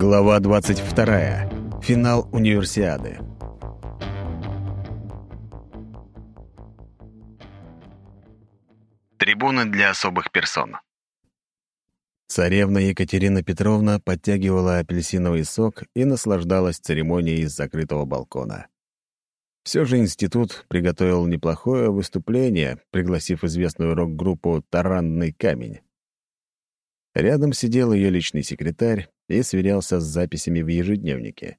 Глава 22. Финал универсиады. Трибуны для особых персон. Царевна Екатерина Петровна подтягивала апельсиновый сок и наслаждалась церемонией из закрытого балкона. Все же институт приготовил неплохое выступление, пригласив известную рок-группу «Таранный камень». Рядом сидел ее личный секретарь и сверялся с записями в ежедневнике.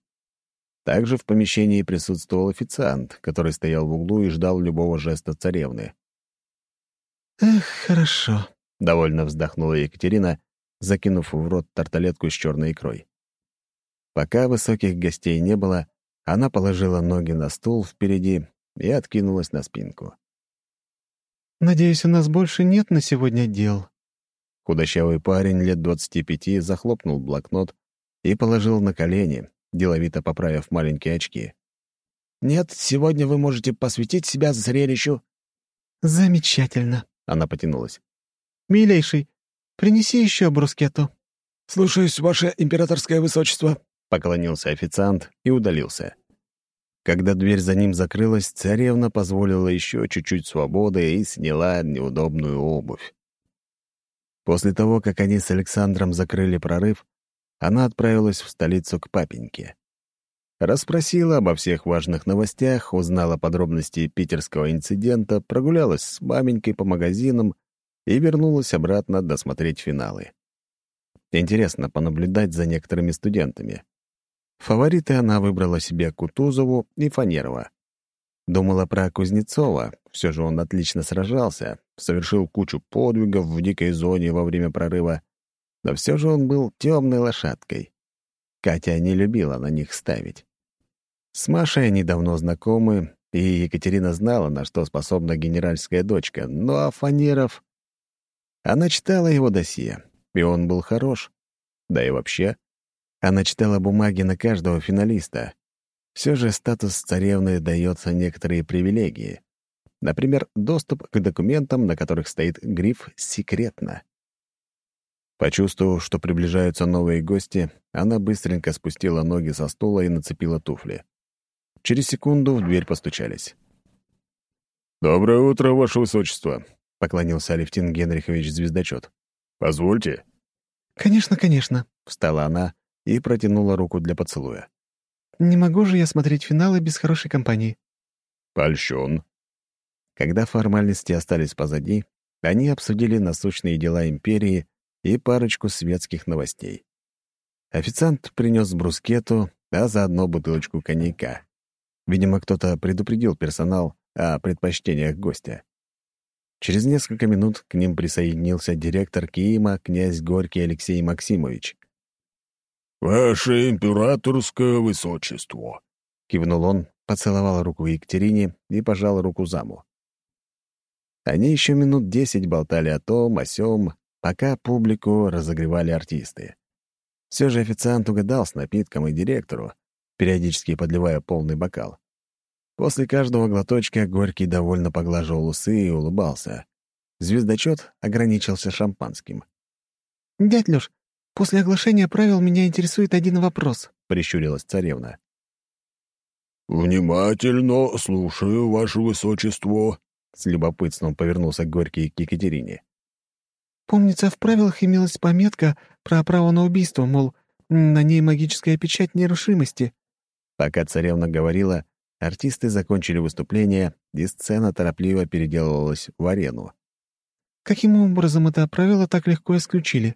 Также в помещении присутствовал официант, который стоял в углу и ждал любого жеста царевны. «Эх, хорошо», — довольно вздохнула Екатерина, закинув в рот тарталетку с черной икрой. Пока высоких гостей не было, она положила ноги на стул впереди и откинулась на спинку. «Надеюсь, у нас больше нет на сегодня дел», Худощавый парень лет двадцати пяти захлопнул блокнот и положил на колени, деловито поправив маленькие очки. «Нет, сегодня вы можете посвятить себя зрелищу». «Замечательно», — она потянулась. «Милейший, принеси еще брускету». «Слушаюсь, ваше императорское высочество», — поклонился официант и удалился. Когда дверь за ним закрылась, царевна позволила еще чуть-чуть свободы и сняла неудобную обувь. После того, как они с Александром закрыли прорыв, она отправилась в столицу к папеньке. Расспросила обо всех важных новостях, узнала подробности питерского инцидента, прогулялась с маменькой по магазинам и вернулась обратно досмотреть финалы. Интересно понаблюдать за некоторыми студентами. Фавориты она выбрала себе Кутузову и Фанерова. Думала про Кузнецова, все же он отлично сражался, совершил кучу подвигов в дикой зоне во время прорыва, но все же он был темной лошадкой. Катя не любила на них ставить. С Машей они давно знакомы, и Екатерина знала, на что способна генеральская дочка, ну а Фанеров... Она читала его досье, и он был хорош. Да и вообще, она читала бумаги на каждого финалиста, все же статус царевны дается некоторые привилегии. Например, доступ к документам, на которых стоит гриф «Секретно». Почувствовав, что приближаются новые гости, она быстренько спустила ноги со стула и нацепила туфли. Через секунду в дверь постучались. «Доброе утро, Ваше Высочество», — поклонился Алевтин Генрихович Звездочет. «Позвольте». «Конечно, конечно», — встала она и протянула руку для поцелуя. Не могу же я смотреть финалы без хорошей компании. Польщен. Когда формальности остались позади, они обсудили насущные дела империи и парочку светских новостей. Официант принес брускету, а заодно бутылочку коньяка. Видимо, кто-то предупредил персонал о предпочтениях гостя. Через несколько минут к ним присоединился директор Киима, князь Горький Алексей Максимович. «Ваше императорское высочество!» — кивнул он, поцеловал руку Екатерине и пожал руку заму. Они еще минут десять болтали о том, о сём, пока публику разогревали артисты. Все же официант угадал с напитком и директору, периодически подливая полный бокал. После каждого глоточка Горький довольно поглаживал усы и улыбался. Звездочет ограничился шампанским. «Дядь Лёш, После оглашения правил меня интересует один вопрос», — прищурилась царевна. «Внимательно слушаю, ваше высочество», — с любопытством повернулся Горький к Екатерине. «Помнится, в правилах имелась пометка про право на убийство, мол, на ней магическая печать нерушимости». Пока царевна говорила, артисты закончили выступление, и сцена торопливо переделывалась в арену. «Каким образом это правило так легко исключили?»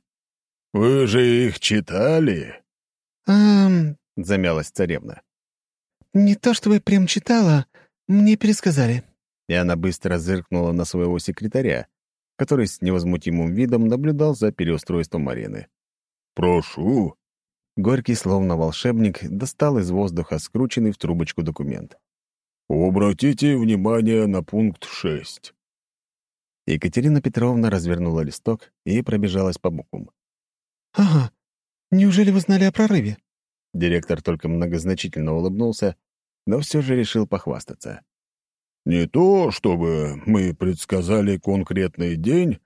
«Вы же их читали?» «Эм...» — замялась царевна. «Не то чтобы прям читала, мне пересказали». И она быстро зыркнула на своего секретаря, который с невозмутимым видом наблюдал за переустройством арены. «Прошу». Горький, словно волшебник, достал из воздуха скрученный в трубочку документ. «Обратите внимание на пункт 6». Екатерина Петровна развернула листок и пробежалась по буквам. «Ага. Неужели вы знали о прорыве?» Директор только многозначительно улыбнулся, но все же решил похвастаться. «Не то, чтобы мы предсказали конкретный день,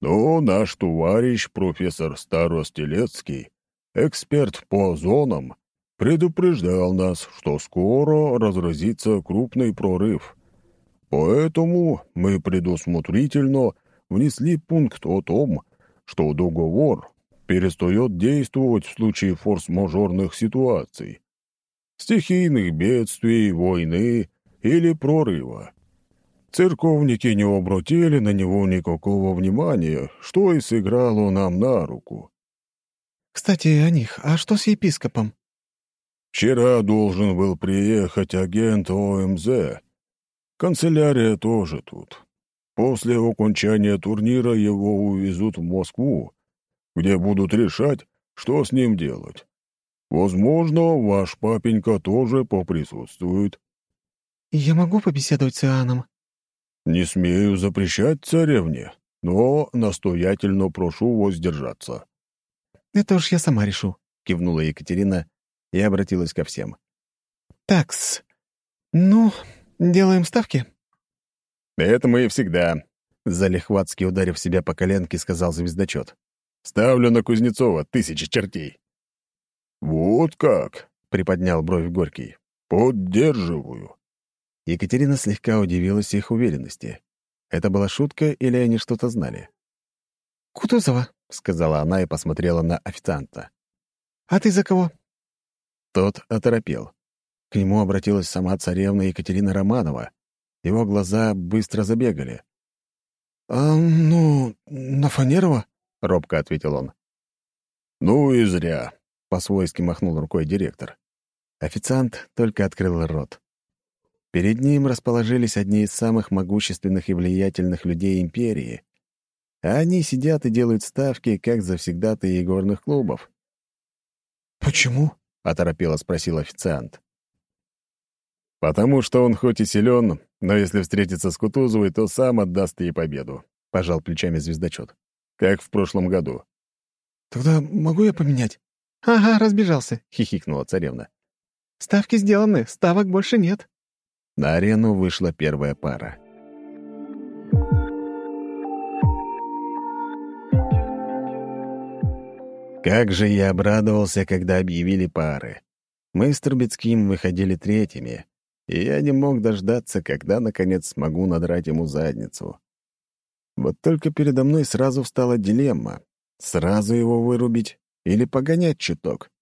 но наш товарищ, профессор Старостелецкий, эксперт по зонам, предупреждал нас, что скоро разразится крупный прорыв. Поэтому мы предусмотрительно внесли пункт о том, что договор перестает действовать в случае форс-мажорных ситуаций, стихийных бедствий, войны или прорыва. Церковники не обратили на него никакого внимания, что и сыграло нам на руку. «Кстати, о них. А что с епископом?» «Вчера должен был приехать агент ОМЗ. Канцелярия тоже тут. После окончания турнира его увезут в Москву, где будут решать, что с ним делать. Возможно, ваш папенька тоже поприсутствует». «Я могу побеседовать с Иоанном?» «Не смею запрещать царевне, но настоятельно прошу воздержаться». «Это уж я сама решу», — кивнула Екатерина и обратилась ко всем. «Такс. Ну, делаем ставки?» «Это мы и всегда», — залихватски ударив себя по коленке, сказал звездочет. «Ставлю на Кузнецова тысячи чертей». «Вот как?» — приподнял бровь Горький. «Поддерживаю». Екатерина слегка удивилась их уверенности. Это была шутка или они что-то знали? «Кутузова», — сказала она и посмотрела на официанта. «А ты за кого?» Тот оторопел. К нему обратилась сама царевна Екатерина Романова. Его глаза быстро забегали. «А, ну, на Фанерова?» — робко ответил он. «Ну и зря», — по-свойски махнул рукой директор. Официант только открыл рот. Перед ним расположились одни из самых могущественных и влиятельных людей империи. А они сидят и делают ставки, как завсегдатые игорных клубов. «Почему?» — оторопело спросил официант. «Потому что он хоть и силен, но если встретится с Кутузовой, то сам отдаст ей победу», — пожал плечами звездочет. «Как в прошлом году». «Тогда могу я поменять?» «Ага, разбежался», — хихикнула царевна. «Ставки сделаны, ставок больше нет». На арену вышла первая пара. Как же я обрадовался, когда объявили пары. Мы с Трубецким выходили третьими, и я не мог дождаться, когда, наконец, смогу надрать ему задницу. Вот только передо мной сразу встала дилемма — сразу его вырубить или погонять чуток.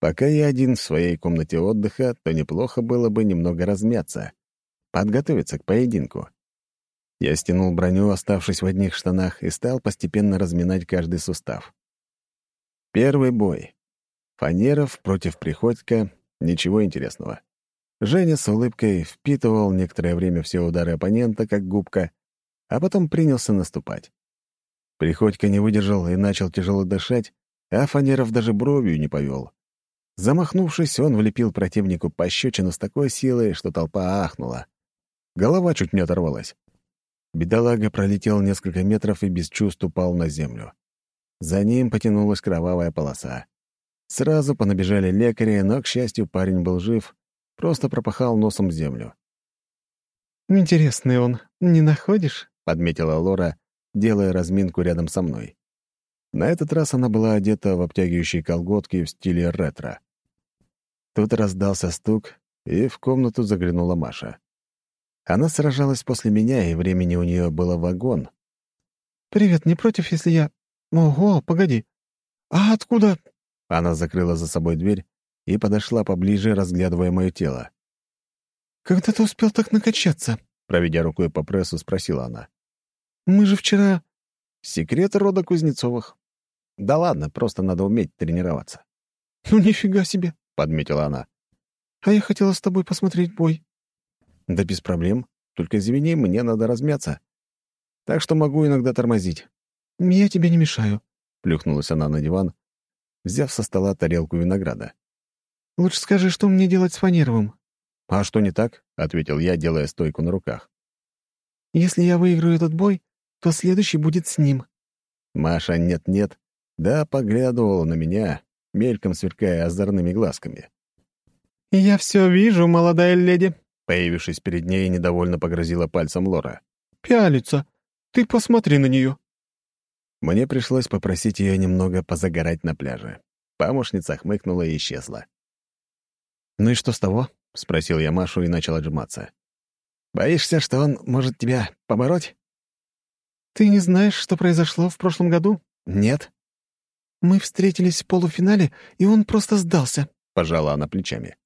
Пока я один в своей комнате отдыха, то неплохо было бы немного размяться, подготовиться к поединку. Я стянул броню, оставшись в одних штанах, и стал постепенно разминать каждый сустав. Первый бой. Фанеров против Приходько — ничего интересного. Женя с улыбкой впитывал некоторое время все удары оппонента, как губка, а потом принялся наступать. Приходько не выдержал и начал тяжело дышать, а Фанеров даже бровью не повел. Замахнувшись, он влепил противнику пощечину с такой силой, что толпа ахнула. Голова чуть не оторвалась. Бедолага пролетел несколько метров и без чувств упал на землю. За ним потянулась кровавая полоса. Сразу понабежали лекари, но, к счастью, парень был жив, просто пропахал носом землю. «Интересный он, не находишь?» — подметила Лора, делая разминку рядом со мной. На этот раз она была одета в обтягивающие колготки в стиле ретро. Тут раздался стук, и в комнату заглянула Маша. Она сражалась после меня, и времени у нее было вагон. «Привет, не против, если я...» «Ого, погоди. А откуда...» Она закрыла за собой дверь и подошла поближе, разглядывая мое тело. «Когда ты успел так накачаться?» Проведя рукой по прессу, спросила она. «Мы же вчера...» «Секрет рода Кузнецовых. Да ладно, просто надо уметь тренироваться». «Ну нифига себе подметила она. «А я хотела с тобой посмотреть бой». «Да без проблем. Только извини, мне надо размяться. Так что могу иногда тормозить». «Я тебе не мешаю», — плюхнулась она на диван, взяв со стола тарелку винограда. «Лучше скажи, что мне делать с Фанеровым?» «А что не так?» — ответил я, делая стойку на руках. «Если я выиграю этот бой, то следующий будет с ним». Маша нет-нет, да поглядывала на меня, мельком сверкая озорными глазками. «Я все вижу, молодая леди», — появившись перед ней, недовольно погрозила пальцем Лора. «Пялится. Ты посмотри на нее». Мне пришлось попросить ее немного позагорать на пляже. Помощница хмыкнула и исчезла. «Ну и что с того?» — спросил я Машу и начал отжиматься. «Боишься, что он может тебя побороть?» «Ты не знаешь, что произошло в прошлом году?» «Нет». «Мы встретились в полуфинале, и он просто сдался», — пожала она плечами.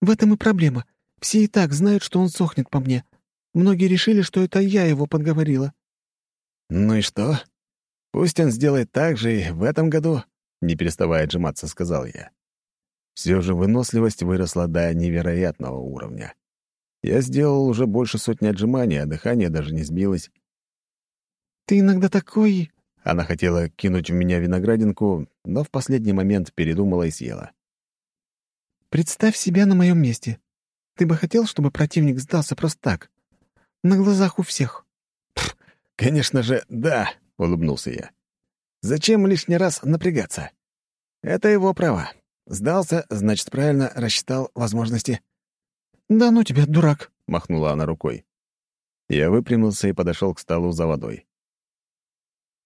«В этом и проблема. Все и так знают, что он сохнет по мне. Многие решили, что это я его подговорила». «Ну и что? Пусть он сделает так же и в этом году», — не переставая отжиматься, сказал я. Все же выносливость выросла до невероятного уровня. Я сделал уже больше сотни отжиманий, а дыхание даже не сбилось. «Ты иногда такой...» Она хотела кинуть в меня виноградинку, но в последний момент передумала и съела. «Представь себя на моем месте. Ты бы хотел, чтобы противник сдался просто так? На глазах у всех?» «Конечно же, да», — улыбнулся я. «Зачем лишний раз напрягаться? Это его право. Сдался, значит, правильно рассчитал возможности». «Да ну тебя, дурак!» — махнула она рукой. Я выпрямился и подошел к столу за водой.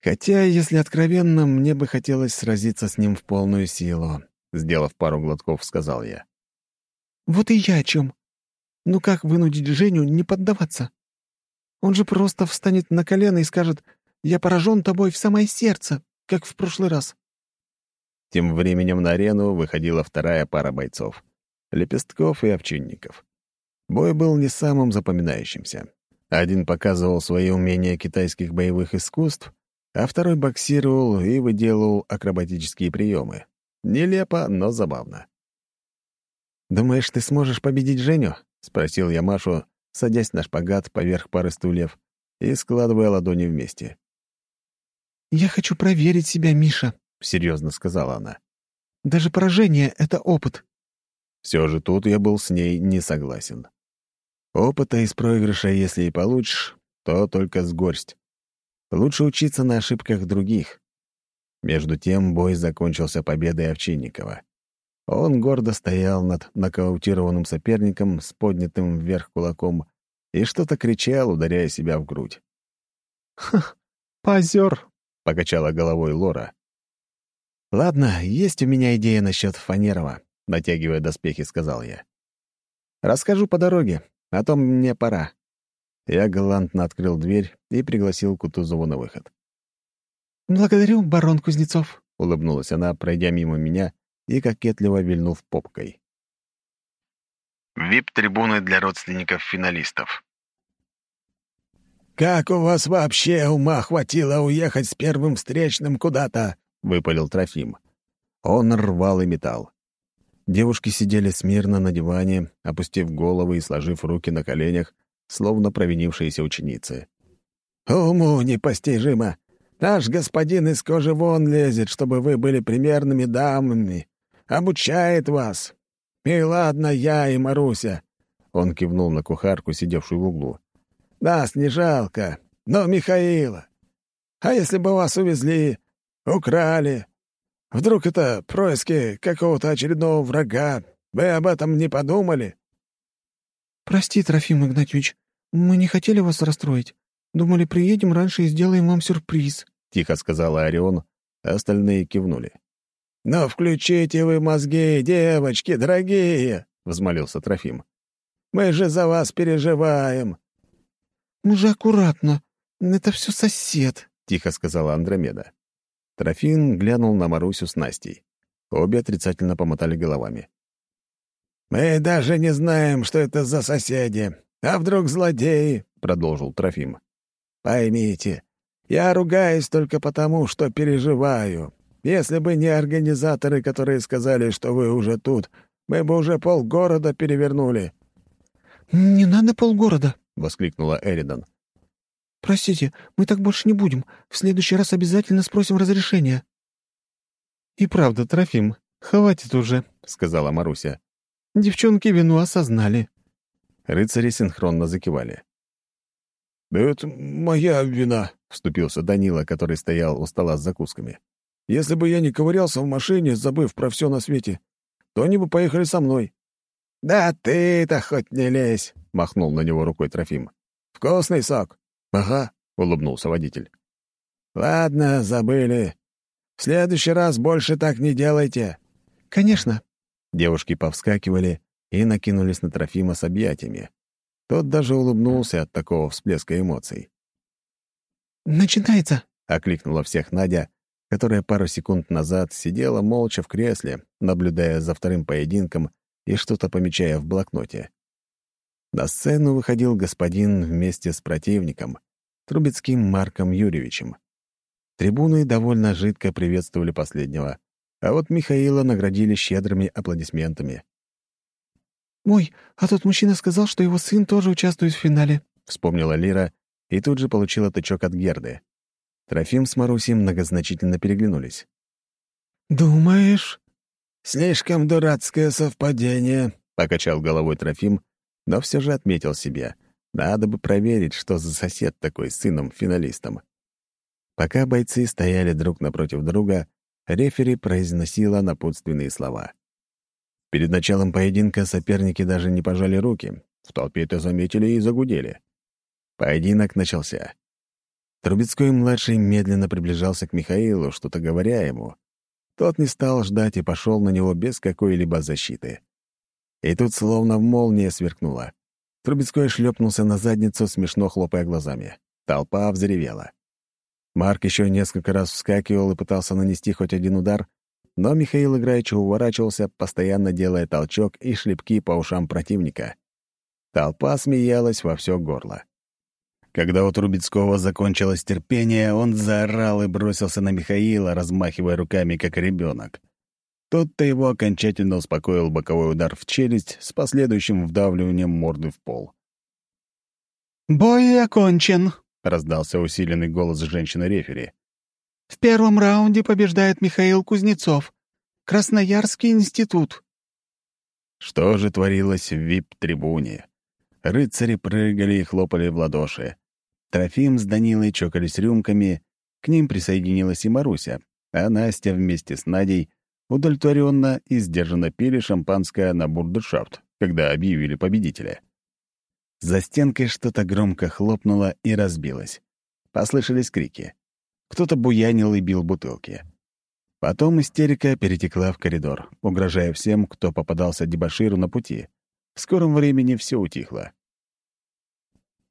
Хотя, если откровенно, мне бы хотелось сразиться с ним в полную силу, сделав пару глотков, сказал я. Вот и я о чем. Ну как вынудить Женю не поддаваться? Он же просто встанет на колено и скажет «Я поражен тобой в самое сердце», как в прошлый раз. Тем временем на арену выходила вторая пара бойцов — Лепестков и Овчинников. Бой был не самым запоминающимся. Один показывал свои умения китайских боевых искусств, а второй боксировал и выделывал акробатические приемы. Нелепо, но забавно. «Думаешь, ты сможешь победить Женю?» — спросил я Машу, садясь на шпагат поверх пары стульев и складывая ладони вместе. «Я хочу проверить себя, Миша», — серьезно сказала она. «Даже поражение — это опыт». Все же тут я был с ней не согласен. Опыта из проигрыша, если и получишь, то только с горсть. Лучше учиться на ошибках других. Между тем бой закончился победой Овчинникова. Он гордо стоял над нокаутированным соперником с поднятым вверх кулаком и что-то кричал, ударяя себя в грудь. «Ха, позер!» — покачала головой Лора. «Ладно, есть у меня идея насчет Фанерова», — натягивая доспехи, сказал я. «Расскажу по дороге, а то мне пора. Я галантно открыл дверь и пригласил Кутузову на выход. «Благодарю, барон Кузнецов», — улыбнулась она, пройдя мимо меня и кокетливо вильнув попкой. ВИП-трибуны для родственников финалистов. «Как у вас вообще ума хватило уехать с первым встречным куда-то?» — выпалил Трофим. Он рвал и металл. Девушки сидели смирно на диване, опустив головы и сложив руки на коленях, словно провинившиеся ученицы. «Уму непостижимо! Наш господин из кожи вон лезет, чтобы вы были примерными дамами. Обучает вас. И ладно, я и Маруся». Он кивнул на кухарку, сидевшую в углу. «Нас не жалко, но Михаила. А если бы вас увезли, украли? Вдруг это происки какого-то очередного врага? Вы об этом не подумали?» «Прости, Трофим Игнатьевич, мы не хотели вас расстроить. Думали, приедем раньше и сделаем вам сюрприз», — тихо сказала Орион, а остальные кивнули. «Но включите вы мозги, девочки дорогие!» — взмолился Трофим. «Мы же за вас переживаем!» «Мы же аккуратно. Это все сосед», — тихо сказала Андромеда. Трофим глянул на Марусю с Настей. Обе отрицательно помотали головами. «Мы даже не знаем, что это за соседи. А вдруг злодеи?» — продолжил Трофим. «Поймите, я ругаюсь только потому, что переживаю. Если бы не организаторы, которые сказали, что вы уже тут, мы бы уже полгорода перевернули». «Не надо полгорода», — воскликнула Эридан. «Простите, мы так больше не будем. В следующий раз обязательно спросим разрешения». «И правда, Трофим, хватит уже», — сказала Маруся. Девчонки вину осознали. Рыцари синхронно закивали. «Это моя вина», — вступился Данила, который стоял у стола с закусками. «Если бы я не ковырялся в машине, забыв про все на свете, то они бы поехали со мной». «Да ты-то хоть не лезь», — махнул на него рукой Трофим. «Вкусный сок». «Ага», — улыбнулся водитель. «Ладно, забыли. В следующий раз больше так не делайте. «Конечно». Девушки повскакивали и накинулись на Трофима с объятиями. Тот даже улыбнулся от такого всплеска эмоций. «Начинается!» — окликнула всех Надя, которая пару секунд назад сидела молча в кресле, наблюдая за вторым поединком и что-то помечая в блокноте. На сцену выходил господин вместе с противником, Трубецким Марком Юрьевичем. Трибуны довольно жидко приветствовали последнего, а вот Михаила наградили щедрыми аплодисментами. «Ой, а тот мужчина сказал, что его сын тоже участвует в финале», — вспомнила Лира и тут же получила тычок от Герды. Трофим с Марусей многозначительно переглянулись. «Думаешь?» «Слишком дурацкое совпадение», — покачал головой Трофим, но все же отметил себе. Надо бы проверить, что за сосед такой с сыном-финалистом. Пока бойцы стояли друг напротив друга, рефери произносила напутственные слова. Перед началом поединка соперники даже не пожали руки. В толпе это заметили и загудели. Поединок начался. Трубецкой-младший медленно приближался к Михаилу, что-то говоря ему. Тот не стал ждать и пошел на него без какой-либо защиты. И тут словно молния сверкнула. Трубецкой шлепнулся на задницу, смешно хлопая глазами. Толпа взревела. Марк еще несколько раз вскакивал и пытался нанести хоть один удар, но Михаил играючи уворачивался, постоянно делая толчок и шлепки по ушам противника. Толпа смеялась во все горло. Когда у Трубецкого закончилось терпение, он заорал и бросился на Михаила, размахивая руками, как ребенок. Тот-то его окончательно успокоил боковой удар в челюсть с последующим вдавливанием морды в пол. «Бой окончен», — раздался усиленный голос женщины-рефери. «В первом раунде побеждает Михаил Кузнецов, Красноярский институт». Что же творилось в вип-трибуне? Рыцари прыгали и хлопали в ладоши. Трофим с Данилой чокались рюмками, к ним присоединилась и Маруся, а Настя вместе с Надей удовлетворенно и сдержанно пили шампанское на бурдершафт, когда объявили победителя. За стенкой что-то громко хлопнуло и разбилось. Послышались крики. Кто-то буянил и бил бутылки. Потом истерика перетекла в коридор, угрожая всем, кто попадался дебоширу на пути. В скором времени все утихло.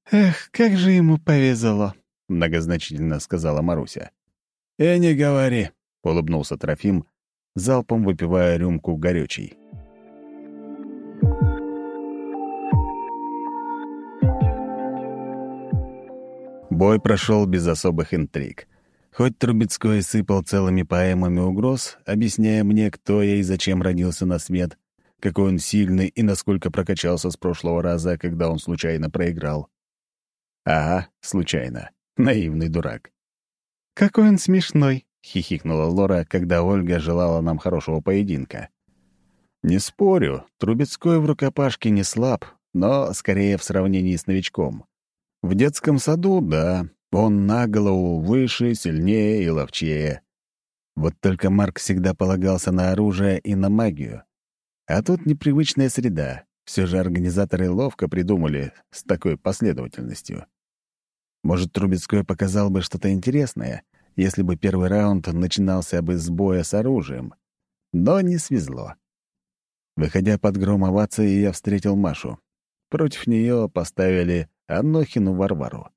«Эх, как же ему повезло», — многозначительно сказала Маруся. «И не говори», — улыбнулся Трофим, залпом выпивая рюмку горючей. Бой прошел без особых интриг. Хоть Трубецкой сыпал целыми поэмами угроз, объясняя мне, кто я и зачем родился на свет, какой он сильный и насколько прокачался с прошлого раза, когда он случайно проиграл. Ага, случайно. Наивный дурак. «Какой он смешной», — хихикнула Лора, когда Ольга желала нам хорошего поединка. Не спорю, Трубецкой в рукопашке не слаб, но скорее в сравнении с новичком. В детском саду, да, он на голову выше, сильнее и ловчее. Вот только Марк всегда полагался на оружие и на магию. А тут непривычная среда. Все же организаторы ловко придумали с такой последовательностью. Может, Трубецкой показал бы что-то интересное, если бы первый раунд начинался бы с боя с оружием. Но не свезло. Выходя под гром овации, я встретил Машу. Против нее поставили Анохину Варвару.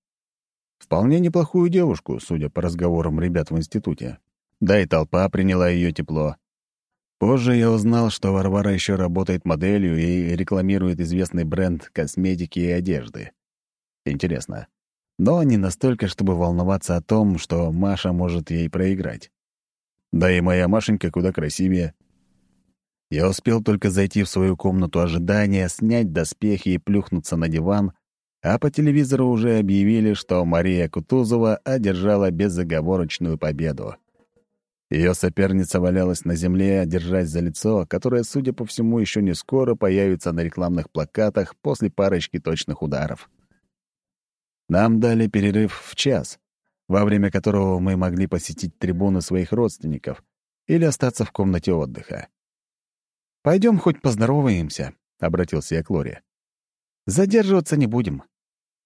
Вполне неплохую девушку, судя по разговорам ребят в институте. Да и толпа приняла ее тепло. Позже я узнал, что Варвара еще работает моделью и рекламирует известный бренд косметики и одежды. Интересно, но не настолько, чтобы волноваться о том, что Маша может ей проиграть. Да и моя Машенька куда красивее. Я успел только зайти в свою комнату ожидания, снять доспехи и плюхнуться на диван, а по телевизору уже объявили, что Мария Кутузова одержала безоговорочную победу. Ее соперница валялась на земле, держась за лицо, которое, судя по всему, еще не скоро появится на рекламных плакатах после парочки точных ударов. Нам дали перерыв в час, во время которого мы могли посетить трибуны своих родственников или остаться в комнате отдыха. «Пойдем хоть поздороваемся», — обратился я к Лоре. «Задерживаться не будем».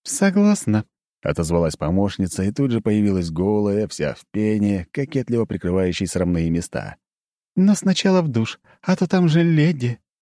«Согласна», — отозвалась помощница, и тут же появилась голая, вся в пене, кокетливо прикрывающей срамные места. Но сначала в душ, а то там же леди».